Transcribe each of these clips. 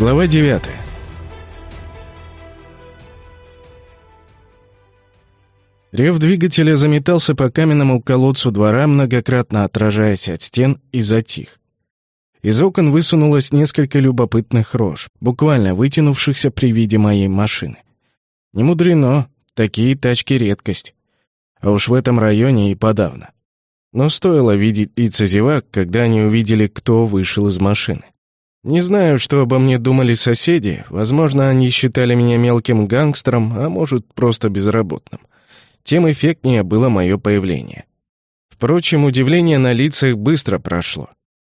Глава 9 Рев двигателя заметался по каменному колодцу двора, многократно отражаясь от стен, и затих. Из окон высунулось несколько любопытных рож, буквально вытянувшихся при виде моей машины. Не мудрено, такие тачки — редкость. А уж в этом районе и подавно. Но стоило видеть лица зевак, когда они увидели, кто вышел из машины. Не знаю, что обо мне думали соседи. Возможно, они считали меня мелким гангстером, а может, просто безработным. Тем эффектнее было мое появление. Впрочем, удивление на лицах быстро прошло.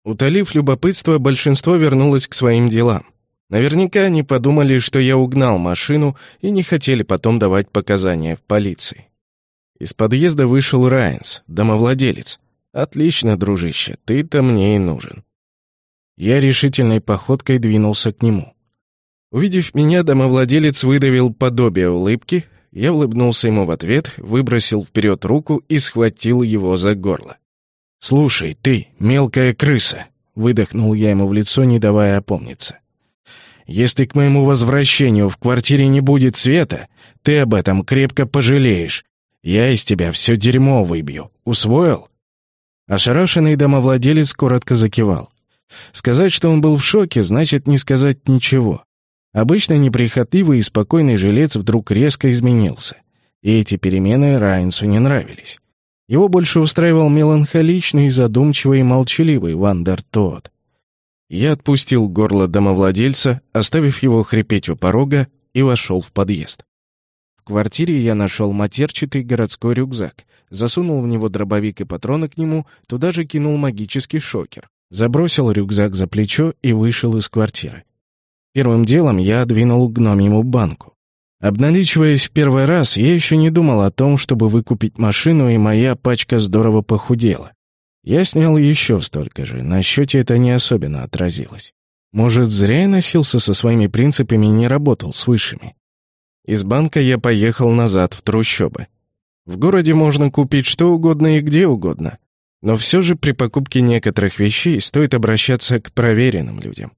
Утолив любопытство, большинство вернулось к своим делам. Наверняка они подумали, что я угнал машину и не хотели потом давать показания в полиции. Из подъезда вышел Райнс, домовладелец. «Отлично, дружище, ты-то мне и нужен». Я решительной походкой двинулся к нему. Увидев меня, домовладелец выдавил подобие улыбки, я улыбнулся ему в ответ, выбросил вперед руку и схватил его за горло. «Слушай, ты, мелкая крыса!» — выдохнул я ему в лицо, не давая опомниться. «Если к моему возвращению в квартире не будет света, ты об этом крепко пожалеешь, я из тебя все дерьмо выбью. Усвоил?» Ошарашенный домовладелец коротко закивал. Сказать, что он был в шоке, значит не сказать ничего. Обычно неприхотливый и спокойный жилец вдруг резко изменился. И эти перемены Райнсу не нравились. Его больше устраивал меланхоличный, задумчивый и молчаливый Вандер Тодд. Я отпустил горло домовладельца, оставив его хрипеть у порога, и вошел в подъезд. В квартире я нашел матерчатый городской рюкзак, засунул в него дробовик и патроны к нему, туда же кинул магический шокер. Забросил рюкзак за плечо и вышел из квартиры. Первым делом я двинул к гномьему банку. Обналичиваясь в первый раз, я еще не думал о том, чтобы выкупить машину, и моя пачка здорово похудела. Я снял еще столько же, на счете это не особенно отразилось. Может, зря я носился со своими принципами и не работал с высшими. Из банка я поехал назад в трущобы. В городе можно купить что угодно и где угодно. Но все же при покупке некоторых вещей стоит обращаться к проверенным людям.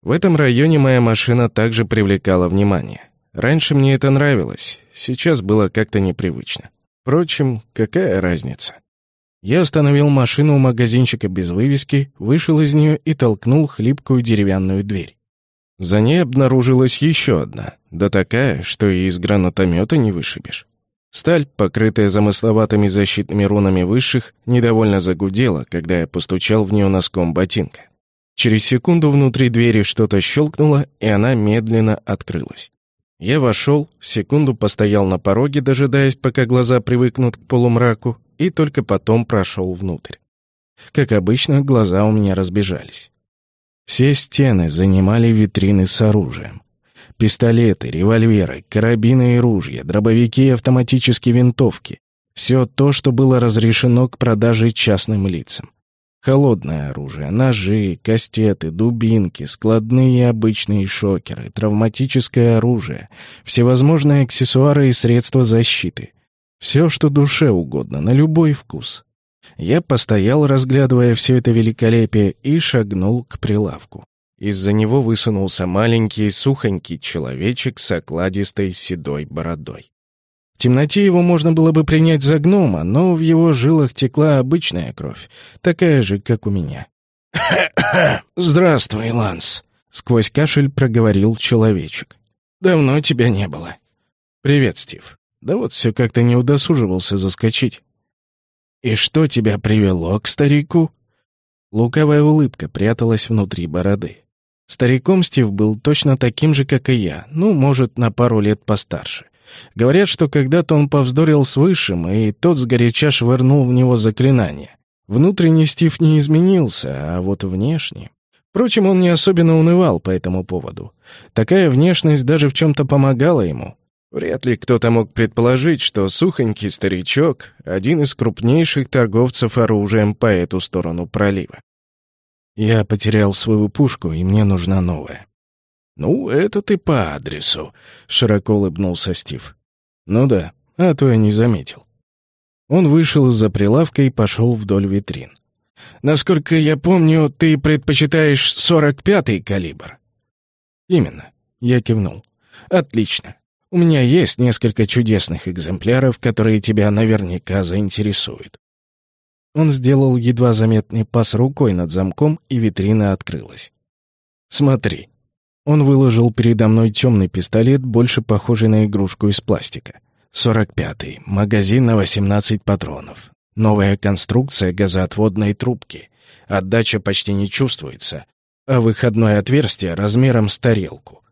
В этом районе моя машина также привлекала внимание. Раньше мне это нравилось, сейчас было как-то непривычно. Впрочем, какая разница? Я остановил машину у магазинчика без вывески, вышел из нее и толкнул хлипкую деревянную дверь. За ней обнаружилась еще одна, да такая, что и из гранатомета не вышибешь. Сталь, покрытая замысловатыми защитными рунами высших, недовольно загудела, когда я постучал в нее носком ботинка. Через секунду внутри двери что-то щелкнуло, и она медленно открылась. Я вошел, секунду постоял на пороге, дожидаясь, пока глаза привыкнут к полумраку, и только потом прошел внутрь. Как обычно, глаза у меня разбежались. Все стены занимали витрины с оружием. Пистолеты, револьверы, карабины и ружья, дробовики и автоматические винтовки. Все то, что было разрешено к продаже частным лицам. Холодное оружие, ножи, кастеты, дубинки, складные и обычные шокеры, травматическое оружие, всевозможные аксессуары и средства защиты. Все, что душе угодно, на любой вкус. Я постоял, разглядывая все это великолепие, и шагнул к прилавку. Из-за него высунулся маленький, сухонький человечек с окладистой седой бородой. В темноте его можно было бы принять за гнома, но в его жилах текла обычная кровь, такая же, как у меня. «Здравствуй, Ланс», — сквозь кашель проговорил человечек. «Давно тебя не было». «Привет, Стив. Да вот все как-то не удосуживался заскочить». «И что тебя привело к старику?» Лукавая улыбка пряталась внутри бороды. Стариком Стив был точно таким же, как и я, ну, может, на пару лет постарше. Говорят, что когда-то он повздорил с Высшим, и тот сгоряча швырнул в него заклинание. Внутренне Стив не изменился, а вот внешне... Впрочем, он не особенно унывал по этому поводу. Такая внешность даже в чем-то помогала ему. Вряд ли кто-то мог предположить, что сухонький старичок — один из крупнейших торговцев оружием по эту сторону пролива. Я потерял свою пушку, и мне нужна новая. «Ну, это ты по адресу», — широко улыбнулся Стив. «Ну да, а то я не заметил». Он вышел из-за прилавка и пошел вдоль витрин. «Насколько я помню, ты предпочитаешь сорок пятый калибр?» Именно. Я кивнул. Отлично. У меня есть несколько чудесных экземпляров, которые тебя наверняка заинтересуют. Он сделал едва заметный пас рукой над замком, и витрина открылась. «Смотри». Он выложил передо мной темный пистолет, больше похожий на игрушку из пластика. «Сорок пятый. Магазин на восемнадцать патронов. Новая конструкция газоотводной трубки. Отдача почти не чувствуется, а выходное отверстие размером с тарелку.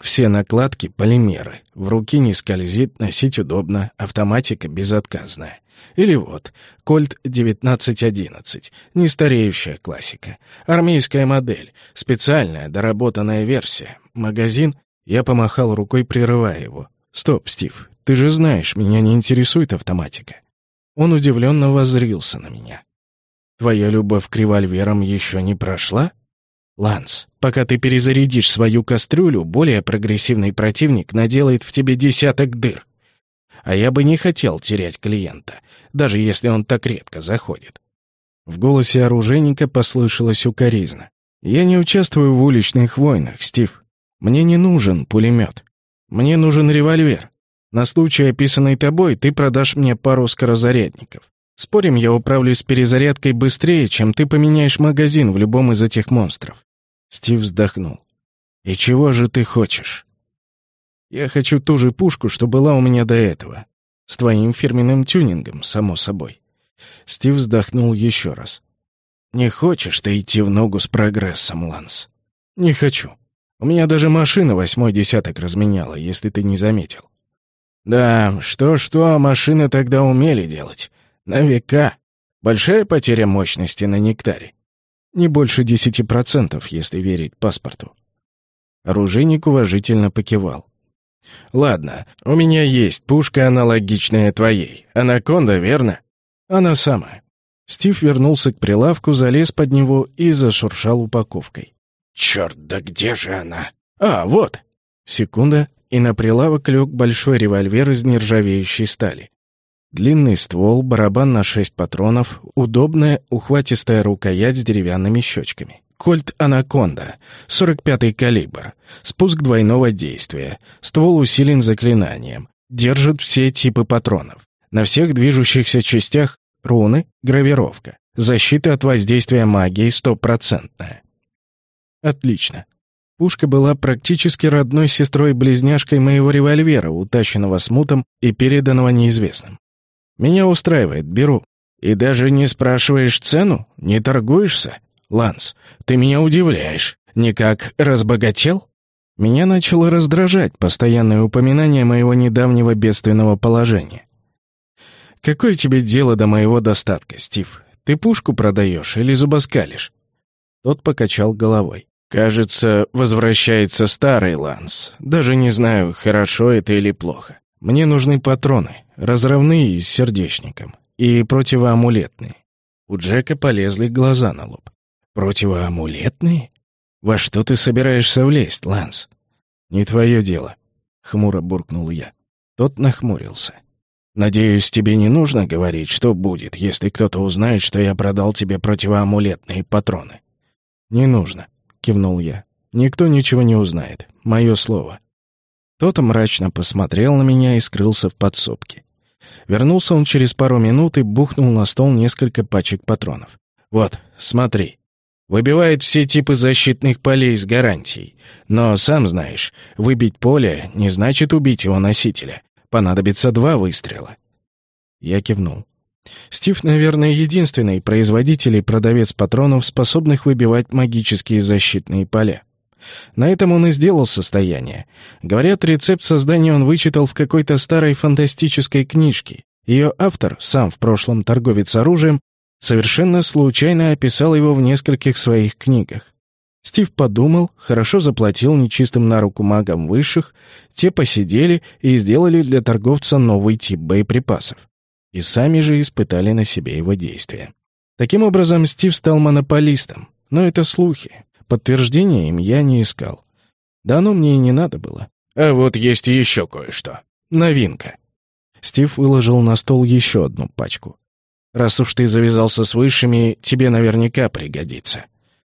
Все накладки — полимеры. В руки не скользит, носить удобно, автоматика безотказная. Или вот, Кольт 1911, нестареющая классика. Армейская модель, специальная доработанная версия. Магазин, я помахал рукой, прерывая его. «Стоп, Стив, ты же знаешь, меня не интересует автоматика». Он удивленно воззрился на меня. «Твоя любовь к револьверам еще не прошла?» «Ланс, пока ты перезарядишь свою кастрюлю, более прогрессивный противник наделает в тебе десяток дыр. А я бы не хотел терять клиента, даже если он так редко заходит». В голосе оружейника послышалось укоризна. «Я не участвую в уличных войнах, Стив. Мне не нужен пулемет. Мне нужен револьвер. На случай, описанный тобой, ты продашь мне пару скорозарядников. Спорим, я управлюсь перезарядкой быстрее, чем ты поменяешь магазин в любом из этих монстров. Стив вздохнул. И чего же ты хочешь? Я хочу ту же пушку, что была у меня до этого. С твоим фирменным тюнингом, само собой. Стив вздохнул еще раз. Не хочешь ты идти в ногу с прогрессом, Ланс? Не хочу. У меня даже машина восьмой десяток разменяла, если ты не заметил. Да, что-что, машины тогда умели делать. На века. Большая потеря мощности на нектаре. Не больше десяти процентов, если верить паспорту. Оружейник уважительно покивал. «Ладно, у меня есть пушка, аналогичная твоей. Анаконда, верно?» «Она самая». Стив вернулся к прилавку, залез под него и зашуршал упаковкой. «Черт, да где же она?» «А, вот!» Секунда, и на прилавок лег большой револьвер из нержавеющей стали. Длинный ствол, барабан на шесть патронов, удобная ухватистая рукоять с деревянными щечками. Кольт «Анаконда», 45-й калибр, спуск двойного действия, ствол усилен заклинанием, держит все типы патронов. На всех движущихся частях руны, гравировка, защита от воздействия магии стопроцентная. Отлично. Пушка была практически родной сестрой-близняшкой моего револьвера, утащенного смутом и переданного неизвестным. Меня устраивает, беру. И даже не спрашиваешь цену? Не торгуешься? Ланс, ты меня удивляешь. Никак разбогател? Меня начало раздражать постоянное упоминание моего недавнего бедственного положения. Какое тебе дело до моего достатка, Стив? Ты пушку продаешь или зубоскалишь? Тот покачал головой. Кажется, возвращается старый Ланс. Даже не знаю, хорошо это или плохо. Мне нужны патроны, разрывные с сердечником, и противоамулетные. У Джека полезли глаза на лоб. Противоамулетные? Во что ты собираешься влезть, Ланс? Не твое дело, хмуро буркнул я. Тот нахмурился. Надеюсь, тебе не нужно говорить, что будет, если кто-то узнает, что я продал тебе противоамулетные патроны. Не нужно, кивнул я. Никто ничего не узнает. Мое слово. Тот мрачно посмотрел на меня и скрылся в подсобке. Вернулся он через пару минут и бухнул на стол несколько пачек патронов. «Вот, смотри. Выбивает все типы защитных полей с гарантией. Но, сам знаешь, выбить поле не значит убить его носителя. Понадобится два выстрела». Я кивнул. Стив, наверное, единственный производитель и продавец патронов, способных выбивать магические защитные поля. На этом он и сделал состояние. Говорят, рецепт создания он вычитал в какой-то старой фантастической книжке. Ее автор, сам в прошлом торговец оружием, совершенно случайно описал его в нескольких своих книгах. Стив подумал, хорошо заплатил нечистым на руку магам высших, те посидели и сделали для торговца новый тип боеприпасов. И сами же испытали на себе его действия. Таким образом, Стив стал монополистом. Но это слухи. Подтверждения им я не искал. Да оно мне и не надо было. А вот есть еще кое-что. Новинка. Стив выложил на стол еще одну пачку. Раз уж ты завязался с высшими, тебе наверняка пригодится.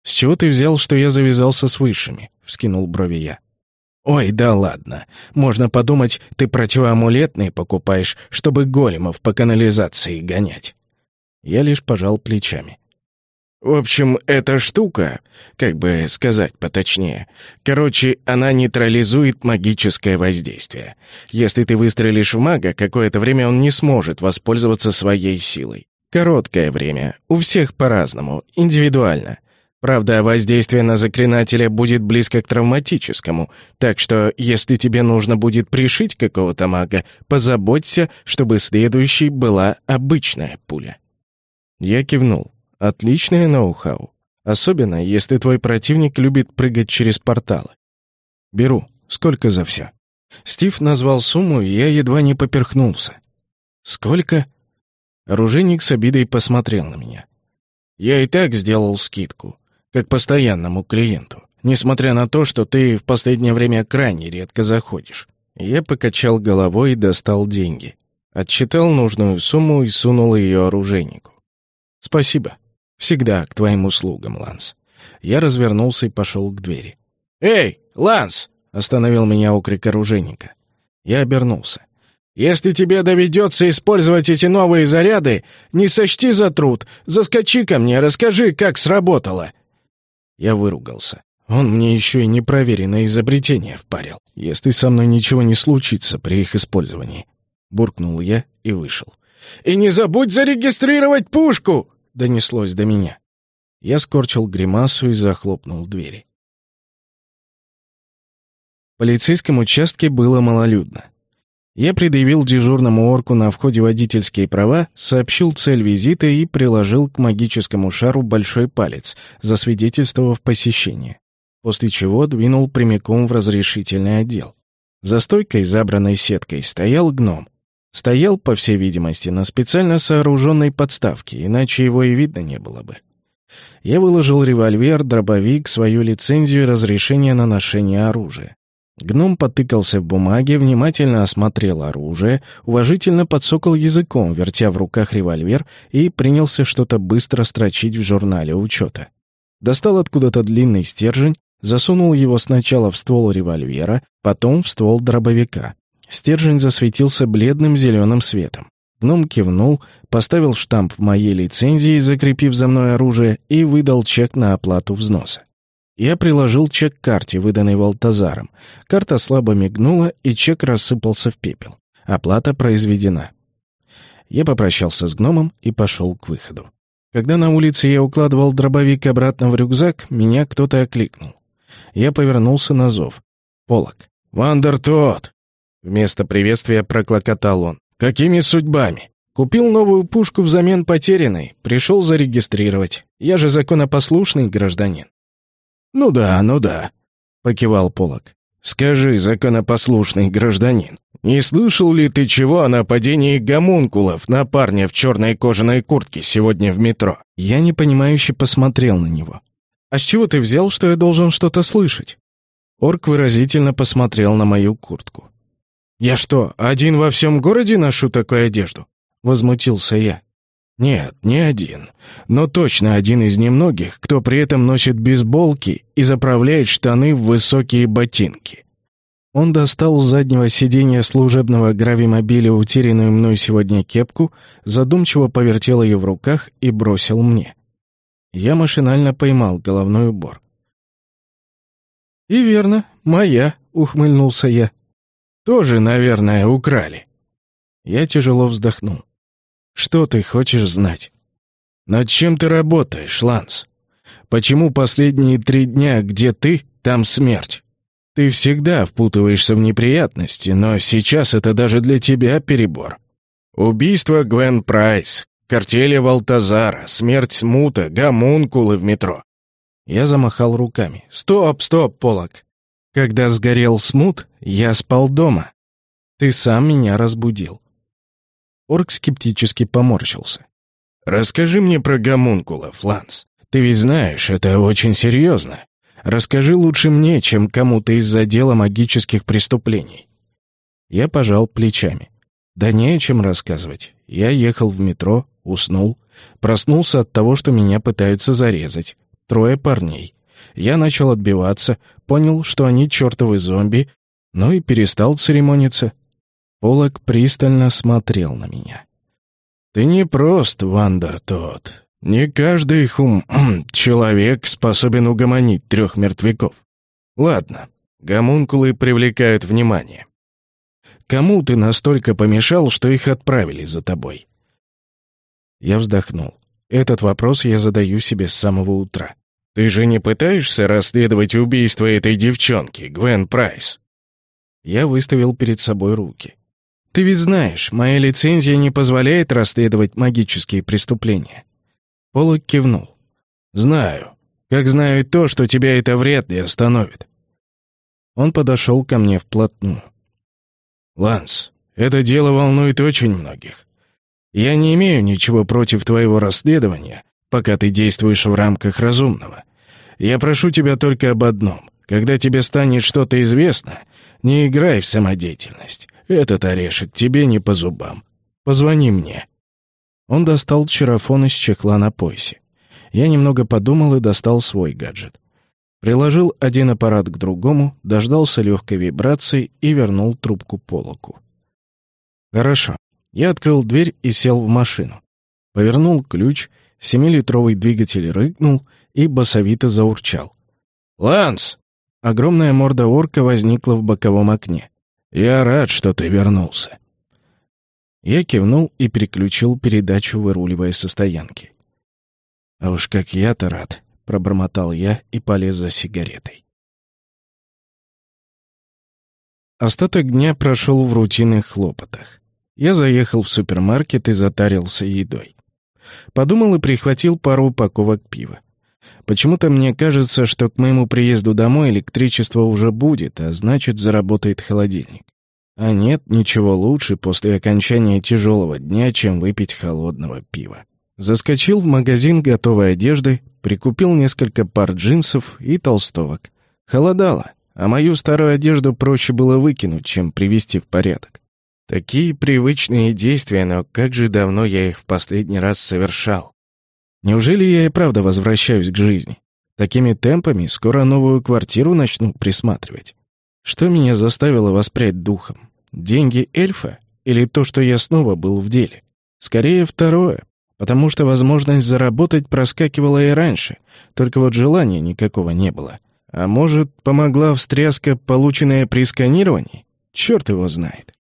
С чего ты взял, что я завязался с высшими? Вскинул брови я. «Ой, да ладно. Можно подумать, ты противоамулетный покупаешь, чтобы големов по канализации гонять». Я лишь пожал плечами. В общем, эта штука, как бы сказать поточнее, короче, она нейтрализует магическое воздействие. Если ты выстрелишь в мага, какое-то время он не сможет воспользоваться своей силой. Короткое время, у всех по-разному, индивидуально. Правда, воздействие на заклинателя будет близко к травматическому, так что если тебе нужно будет пришить какого-то мага, позаботься, чтобы следующей была обычная пуля. Я кивнул. Отличное ноу-хау. Особенно, если твой противник любит прыгать через порталы. Беру. Сколько за все? Стив назвал сумму, и я едва не поперхнулся. Сколько? Оружейник с обидой посмотрел на меня. Я и так сделал скидку, как постоянному клиенту, несмотря на то, что ты в последнее время крайне редко заходишь. Я покачал головой и достал деньги. Отчитал нужную сумму и сунул ее оружейнику. «Спасибо», Всегда к твоим услугам, Ланс. Я развернулся и пошел к двери. «Эй, Ланс!» — остановил меня окрик оружейника. Я обернулся. «Если тебе доведется использовать эти новые заряды, не сочти за труд. Заскочи ко мне, расскажи, как сработало». Я выругался. Он мне еще и непроверенное изобретение впарил. Если со мной ничего не случится при их использовании. Буркнул я и вышел. «И не забудь зарегистрировать пушку!» донеслось до меня. Я скорчил гримасу и захлопнул двери. В полицейском участке было малолюдно. Я предъявил дежурному орку на входе водительские права, сообщил цель визита и приложил к магическому шару большой палец, засвидетельствовав посещение. После чего двинул прямиком в разрешительный отдел. За стойкой, забранной сеткой, стоял гном. Стоял, по всей видимости, на специально сооруженной подставке, иначе его и видно не было бы. Я выложил револьвер, дробовик, свою лицензию и разрешение на ношение оружия. Гном потыкался в бумаге, внимательно осмотрел оружие, уважительно подсокал языком, вертя в руках револьвер, и принялся что-то быстро строчить в журнале учета. Достал откуда-то длинный стержень, засунул его сначала в ствол револьвера, потом в ствол дробовика. Стержень засветился бледным зеленым светом. Гном кивнул, поставил штамп в моей лицензии, закрепив за мной оружие, и выдал чек на оплату взноса. Я приложил чек к карте, выданной Валтазаром. Карта слабо мигнула, и чек рассыпался в пепел. Оплата произведена. Я попрощался с гномом и пошел к выходу. Когда на улице я укладывал дробовик обратно в рюкзак, меня кто-то окликнул. Я повернулся на зов. Полок. «Вандер тот!» Вместо приветствия проклокотал он. «Какими судьбами? Купил новую пушку взамен потерянной, пришел зарегистрировать. Я же законопослушный гражданин». «Ну да, ну да», — покивал Полок. «Скажи, законопослушный гражданин, не слышал ли ты чего о нападении гомункулов на парня в черной кожаной куртке сегодня в метро?» Я непонимающе посмотрел на него. «А с чего ты взял, что я должен что-то слышать?» Орк выразительно посмотрел на мою куртку. «Я что, один во всем городе ношу такую одежду?» — возмутился я. «Нет, не один, но точно один из немногих, кто при этом носит бейсболки и заправляет штаны в высокие ботинки». Он достал с заднего сиденья служебного гравимобиля утерянную мной сегодня кепку, задумчиво повертел ее в руках и бросил мне. Я машинально поймал головной убор. «И верно, моя», — ухмыльнулся я. Тоже, наверное, украли. Я тяжело вздохнул. Что ты хочешь знать? Над чем ты работаешь, Ланс? Почему последние три дня, где ты, там смерть? Ты всегда впутываешься в неприятности, но сейчас это даже для тебя перебор. Убийство Гвен Прайс, картели Валтазара, смерть Смута, гомункулы в метро. Я замахал руками. «Стоп, стоп, Полок. Когда сгорел смут, я спал дома. Ты сам меня разбудил. Орк скептически поморщился. «Расскажи мне про гомункулов, Ланс. Ты ведь знаешь, это очень серьезно. Расскажи лучше мне, чем кому-то из-за дела магических преступлений». Я пожал плечами. «Да не о чем рассказывать. Я ехал в метро, уснул, проснулся от того, что меня пытаются зарезать. Трое парней. Я начал отбиваться, понял, что они чертовы зомби, Ну и перестал церемониться. Полок пристально смотрел на меня. «Ты не прост, Вандер тот. Не каждый хум... человек способен угомонить трех мертвяков. Ладно, гомункулы привлекают внимание. Кому ты настолько помешал, что их отправили за тобой?» Я вздохнул. Этот вопрос я задаю себе с самого утра. «Ты же не пытаешься расследовать убийство этой девчонки, Гвен Прайс?» Я выставил перед собой руки. «Ты ведь знаешь, моя лицензия не позволяет расследовать магические преступления». Полок кивнул. «Знаю. Как знаю и то, что тебя это вряд ли остановит». Он подошел ко мне вплотную. «Ланс, это дело волнует очень многих. Я не имею ничего против твоего расследования, пока ты действуешь в рамках разумного. Я прошу тебя только об одном. Когда тебе станет что-то известно, не играй в самодеятельность. Этот орешек тебе не по зубам. Позвони мне». Он достал чарафон из чехла на поясе. Я немного подумал и достал свой гаджет. Приложил один аппарат к другому, дождался легкой вибрации и вернул трубку полоку. «Хорошо». Я открыл дверь и сел в машину. Повернул ключ, семилитровый двигатель рыкнул и басовито заурчал. «Ланс!» Огромная морда орка возникла в боковом окне. «Я рад, что ты вернулся». Я кивнул и переключил передачу, выруливая со стоянки. «А уж как я-то рад!» — пробормотал я и полез за сигаретой. Остаток дня прошел в рутинных хлопотах. Я заехал в супермаркет и затарился едой. Подумал и прихватил пару упаковок пива. Почему-то мне кажется, что к моему приезду домой электричество уже будет, а значит, заработает холодильник. А нет ничего лучше после окончания тяжелого дня, чем выпить холодного пива. Заскочил в магазин готовой одежды, прикупил несколько пар джинсов и толстовок. Холодало, а мою старую одежду проще было выкинуть, чем привести в порядок. Такие привычные действия, но как же давно я их в последний раз совершал. Неужели я и правда возвращаюсь к жизни? Такими темпами скоро новую квартиру начну присматривать. Что меня заставило воспрять духом? Деньги эльфа или то, что я снова был в деле? Скорее второе, потому что возможность заработать проскакивала и раньше, только вот желания никакого не было. А может, помогла встряска, полученная при сканировании? Черт его знает.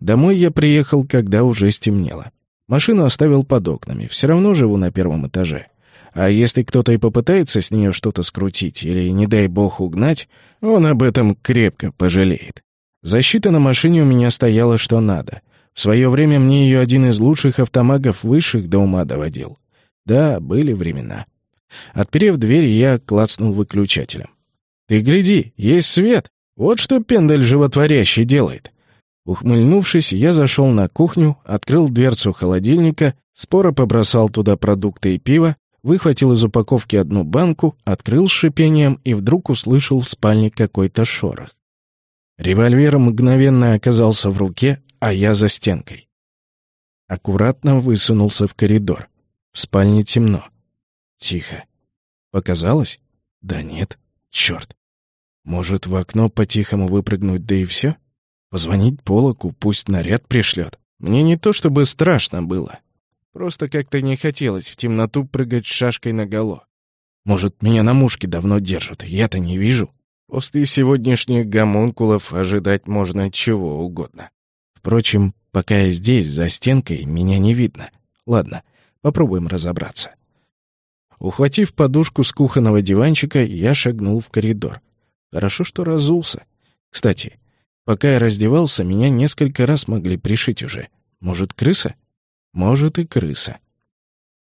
Домой я приехал, когда уже стемнело. Машину оставил под окнами. Все равно живу на первом этаже. А если кто-то и попытается с нее что-то скрутить или, не дай бог, угнать, он об этом крепко пожалеет. Защита на машине у меня стояла что надо. В свое время мне ее один из лучших автомагов высших до ума доводил. Да, были времена. Отперев дверь, я клацнул выключателем. «Ты гляди, есть свет! Вот что пендель животворящий делает!» Ухмыльнувшись, я зашел на кухню, открыл дверцу холодильника, споро побросал туда продукты и пиво, выхватил из упаковки одну банку, открыл с шипением и вдруг услышал в спальне какой-то шорох. Револьвер мгновенно оказался в руке, а я за стенкой. Аккуратно высунулся в коридор. В спальне темно. Тихо. Показалось? Да нет. Черт. Может, в окно по-тихому выпрыгнуть, да и все? Позвонить Полоку, пусть наряд пришлет. Мне не то чтобы страшно было. Просто как-то не хотелось в темноту прыгать шашкой наголо. Может, меня на мушке давно держат, я-то не вижу. После сегодняшних гомункулов ожидать можно чего угодно. Впрочем, пока я здесь, за стенкой, меня не видно. Ладно, попробуем разобраться. Ухватив подушку с кухонного диванчика, я шагнул в коридор. Хорошо, что разулся. Кстати, Пока я раздевался, меня несколько раз могли пришить уже. Может, крыса? Может, и крыса.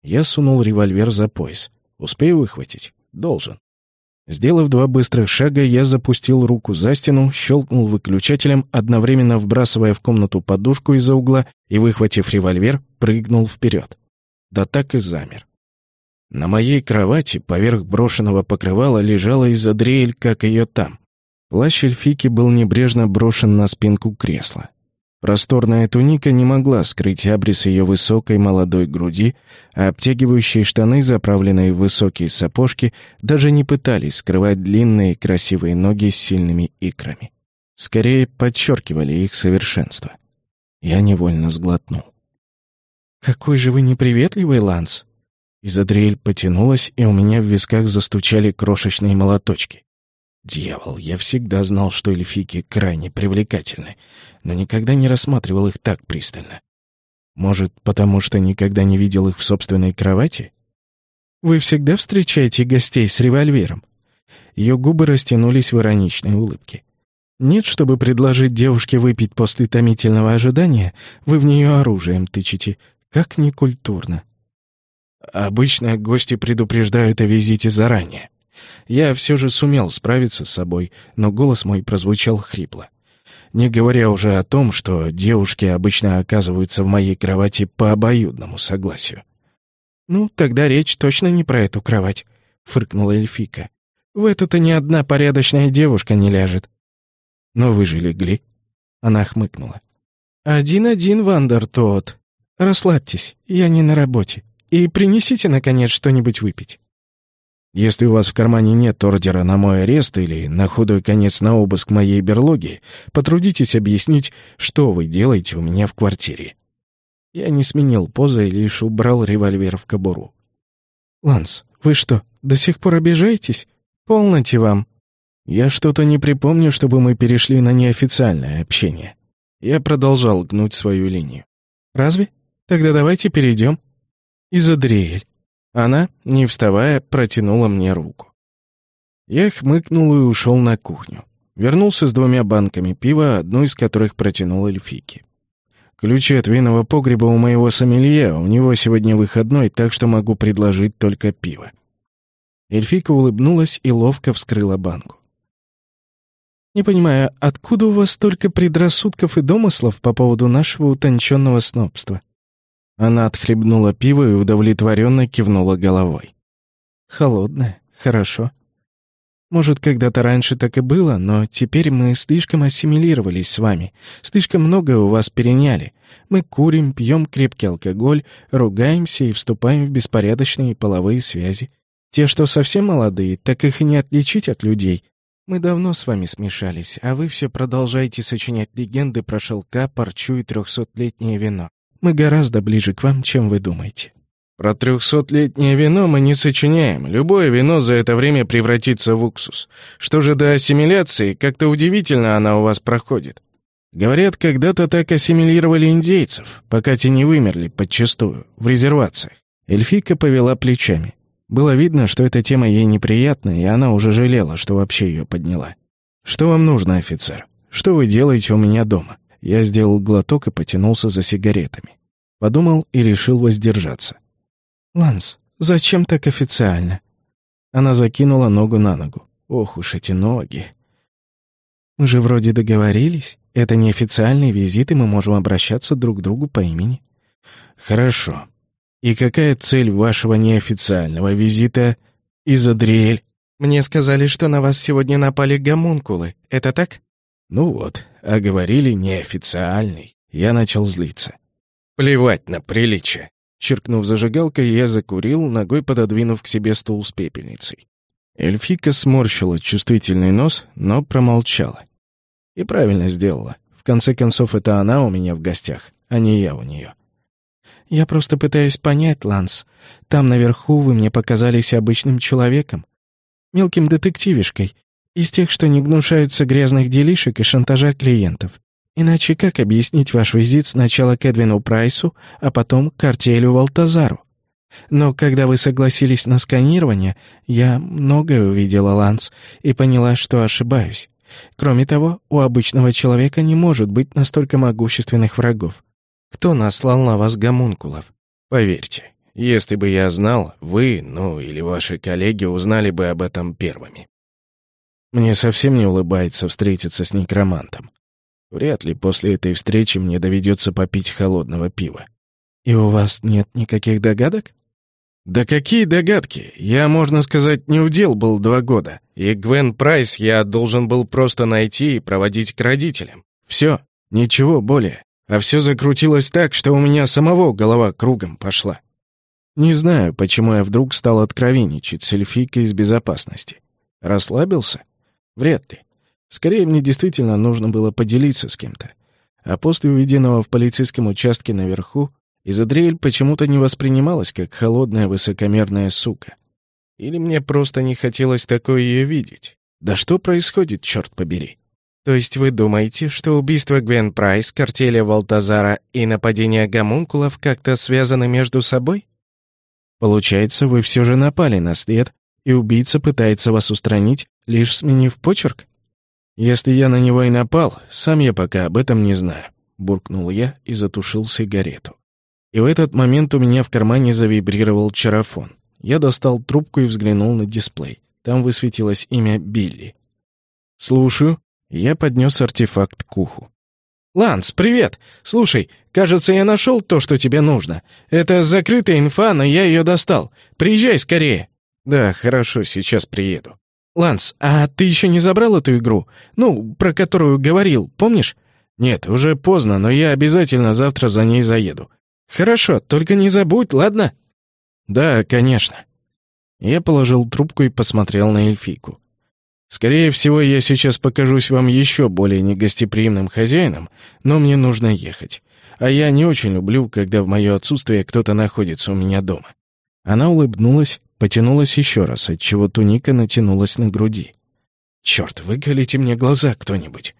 Я сунул револьвер за пояс. Успею выхватить? Должен. Сделав два быстрых шага, я запустил руку за стену, щелкнул выключателем, одновременно вбрасывая в комнату подушку из-за угла и, выхватив револьвер, прыгнул вперед. Да так и замер. На моей кровати поверх брошенного покрывала лежала Изадриэль, как ее там. Плащ эльфики был небрежно брошен на спинку кресла. Просторная туника не могла скрыть абрис ее высокой молодой груди, а обтягивающие штаны, заправленные в высокие сапожки, даже не пытались скрывать длинные красивые ноги с сильными икрами. скорее подчеркивали их совершенство. Я невольно сглотнул. «Какой же вы неприветливый, Ланс!» Изадриэль потянулась, и у меня в висках застучали крошечные молоточки. Дьявол, я всегда знал, что эльфики крайне привлекательны, но никогда не рассматривал их так пристально. Может, потому что никогда не видел их в собственной кровати? Вы всегда встречаете гостей с револьвером? Ее губы растянулись в ироничной улыбке. Нет, чтобы предложить девушке выпить после томительного ожидания, вы в нее оружием тычете. Как некультурно. Обычно гости предупреждают о визите заранее. Я все же сумел справиться с собой, но голос мой прозвучал хрипло. Не говоря уже о том, что девушки обычно оказываются в моей кровати по обоюдному согласию. «Ну, тогда речь точно не про эту кровать», — фыркнула эльфика. «В эту-то ни одна порядочная девушка не ляжет». «Но вы же легли». Она хмыкнула. «Один-один, Вандер тот. Расслабьтесь, я не на работе. И принесите, наконец, что-нибудь выпить». Если у вас в кармане нет ордера на мой арест или на худой конец на обыск моей берлоги, потрудитесь объяснить, что вы делаете у меня в квартире». Я не сменил позы и лишь убрал револьвер в кобуру. «Ланс, вы что, до сих пор обижаетесь? Полноте вам!» Я что-то не припомню, чтобы мы перешли на неофициальное общение. Я продолжал гнуть свою линию. «Разве? Тогда давайте перейдем. Изадриэль, она, не вставая, протянула мне руку. Я хмыкнул и ушел на кухню. Вернулся с двумя банками пива, одну из которых протянул эльфики. Ключи от винного погреба у моего сомелье, у него сегодня выходной, так что могу предложить только пиво. Эльфика улыбнулась и ловко вскрыла банку. «Не понимаю, откуда у вас столько предрассудков и домыслов по поводу нашего утонченного снобства?» Она отхлебнула пиво и удовлетворенно кивнула головой. «Холодное. Хорошо. Может, когда-то раньше так и было, но теперь мы слишком ассимилировались с вами, слишком многое у вас переняли. Мы курим, пьем крепкий алкоголь, ругаемся и вступаем в беспорядочные половые связи. Те, что совсем молодые, так их и не отличить от людей. Мы давно с вами смешались, а вы все продолжаете сочинять легенды про шелка, парчу и трехсотлетнее вино. Мы гораздо ближе к вам, чем вы думаете». «Про трехсотлетнее вино мы не сочиняем. Любое вино за это время превратится в уксус. Что же до ассимиляции, как-то удивительно она у вас проходит. Говорят, когда-то так ассимилировали индейцев, пока те не вымерли подчистую, в резервациях». Эльфика повела плечами. Было видно, что эта тема ей неприятна, и она уже жалела, что вообще ее подняла. «Что вам нужно, офицер? Что вы делаете у меня дома?» Я сделал глоток и потянулся за сигаретами. Подумал и решил воздержаться. «Ланс, зачем так официально?» Она закинула ногу на ногу. «Ох уж эти ноги!» «Мы же вроде договорились. Это неофициальный визит, и мы можем обращаться друг к другу по имени». «Хорошо. И какая цель вашего неофициального визита, Изадриэль?» «Мне сказали, что на вас сегодня напали гомункулы. Это так?» Ну вот, а говорили неофициальный. Я начал злиться. Плевать на приличие. Черкнув зажигалкой, я закурил, ногой пододвинув к себе стул с пепельницей. Эльфика сморщила чувствительный нос, но промолчала. И правильно сделала. В конце концов, это она у меня в гостях, а не я у нее. «Я просто пытаюсь понять, Ланс. Там наверху вы мне показались обычным человеком. Мелким детективишкой, из тех, что не гнушаются грязных делишек и шантажа клиентов. Иначе как объяснить ваш визит сначала к Эдвину Прайсу, а потом к артелю Валтазару? Но когда вы согласились на сканирование, я многое увидела, Ланс, и поняла, что ошибаюсь. Кроме того, у обычного человека не может быть настолько могущественных врагов. Кто наслал на вас гомункулов? Поверьте, если бы я знал, вы, ну или ваши коллеги узнали бы об этом первыми. Мне совсем не улыбается встретиться с некромантом. Вряд ли после этой встречи мне доведется попить холодного пива. И у вас нет никаких догадок? Да какие догадки? Я, можно сказать, не удел был два года. И Гвен Прайс я должен был просто найти и проводить к родителям. Все, ничего более. А все закрутилось так, что у меня самого голова кругом пошла. Не знаю, почему я вдруг стал откровенничать с эльфийкой из безопасности. Расслабился? Вряд ли. Скорее, мне действительно нужно было поделиться с кем-то. А после увиденного в полицейском участке наверху, Изадриэль почему-то не воспринималась как холодная высокомерная сука. Или мне просто не хотелось такое ее видеть. Да что происходит, черт побери? То есть вы думаете, что убийство Гвен Прайс, картеля Валтазара и нападение гомункулов как-то связаны между собой? Получается, вы все же напали на след, и убийца пытается вас устранить, лишь сменив почерк? Если я на него и напал, сам я пока об этом не знаю, буркнул я и затушил сигарету. И в этот момент у меня в кармане завибрировал чарафон. Я достал трубку и взглянул на дисплей. Там высветилось имя Билли. «Слушаю», я поднес артефакт к уху. «Ланс, привет! Слушай, кажется, я нашел то, что тебе нужно. Это закрытая инфа, но я ее достал. Приезжай скорее!» «Да, хорошо, сейчас приеду». «Ланс, а ты еще не забрал эту игру? Ну, про которую говорил, помнишь?» «Нет, уже поздно, но я обязательно завтра за ней заеду». «Хорошо, только не забудь, ладно?» «Да, конечно». Я положил трубку и посмотрел на эльфийку. Скорее всего, я сейчас покажусь вам еще более негостеприимным хозяином, но мне нужно ехать. А я не очень люблю, когда в мое отсутствие кто-то находится у меня дома». Она улыбнулась, потянулась еще раз, отчего туника натянулась на груди. «Черт, выколите мне глаза кто-нибудь!»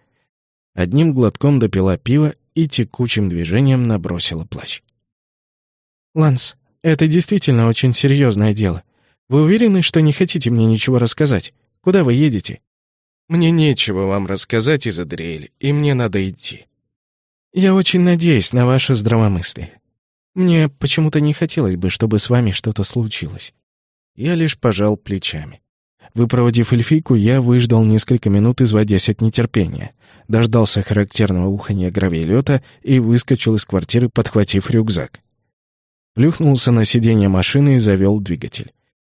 Одним глотком допила пиво и текучим движением набросила плащ. «Ланс, это действительно очень серьезное дело. Вы уверены, что не хотите мне ничего рассказать? Куда вы едете?» «Мне нечего вам рассказать, Изадриэль, и мне надо идти». «Я очень надеюсь на ваше здравомыслие. Мне почему-то не хотелось бы, чтобы с вами что-то случилось». Я лишь пожал плечами. Выпроводив эльфийку, я выждал несколько минут, изводясь от нетерпения. Дождался характерного уханья гравийлёта и выскочил из квартиры, подхватив рюкзак. Плюхнулся на сиденье машины и завел двигатель.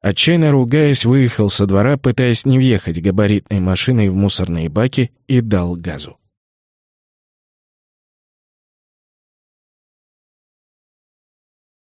Отчаянно ругаясь, выехал со двора, пытаясь не въехать габаритной машиной в мусорные баки, и дал газу.